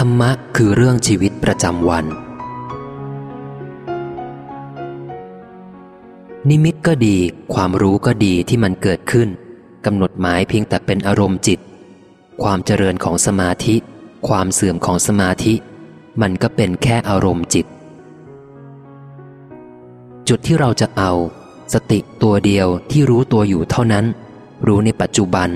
ธรรมะคือเรื่องชีวิตประจำวัน นิมิตก็ดี ความรู้ก็ดีที่มันเกิดขึ้นกำหนดหมายเพียงแต่เป็นอารมณ์จิต ความเจริญของสมาธิ ความเสื่อมของสมาธิ มันก็เป็นแค่อารมณ์จิต จุดที่เราจะเอา สติตัวเดียวที่รู้ตัวอยู่เท่านั้น รู้ในปัจจุบัน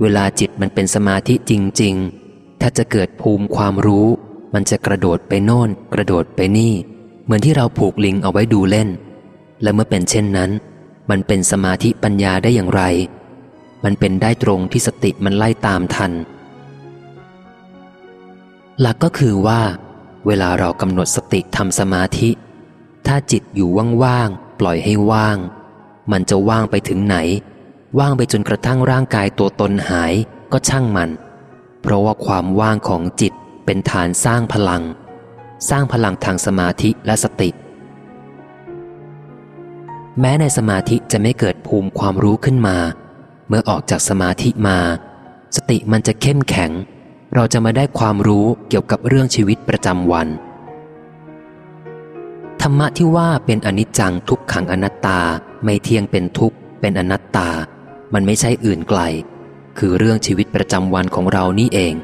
เวลาจิตมันเป็นสมาธิจริง ๆ ถ้าจะเกิดภูมิความรู้ มันจะกระโดดไปโน่น กระโดดไปนี่ เหมือนที่เราผูกลิงเอาไว้ดูเล่น และเมื่อเป็นเช่นนั้น มันเป็นสมาธิปัญญาได้อย่างไร มันเป็นได้ตรงที่สติมันไล่ตามทัน หลักก็คือว่า เวลาเรากำหนดสติทำสมาธิ ถ้าจิตอยู่ว่างๆปล่อยให้ว่าง มันจะว่างไปถึงไหน ว่างไปจนกระทั่งร่างกายตัวตนหายก็ช่างมัน เพราะว่าความว่างของจิตเป็นฐานสร้างพลัง สร้างพลังทางสมาธิและสติ แม้ในสมาธิจะไม่เกิดภูมิความรู้ขึ้นมา เมื่อออกจากสมาธิมา สติมันจะเข้มแข็ง เราจะมาได้ความรู้เกี่ยวกับเรื่องชีวิตประจำวัน ธรรมะที่ว่าเป็นอนิจจังทุกขังอนัตตาไม่เที่ยงเป็นทุกข์เป็นอนัตตา มันไม่ใช่อื่นไกล คือเรื่องชีวิตประจำวันของเรานี่เอง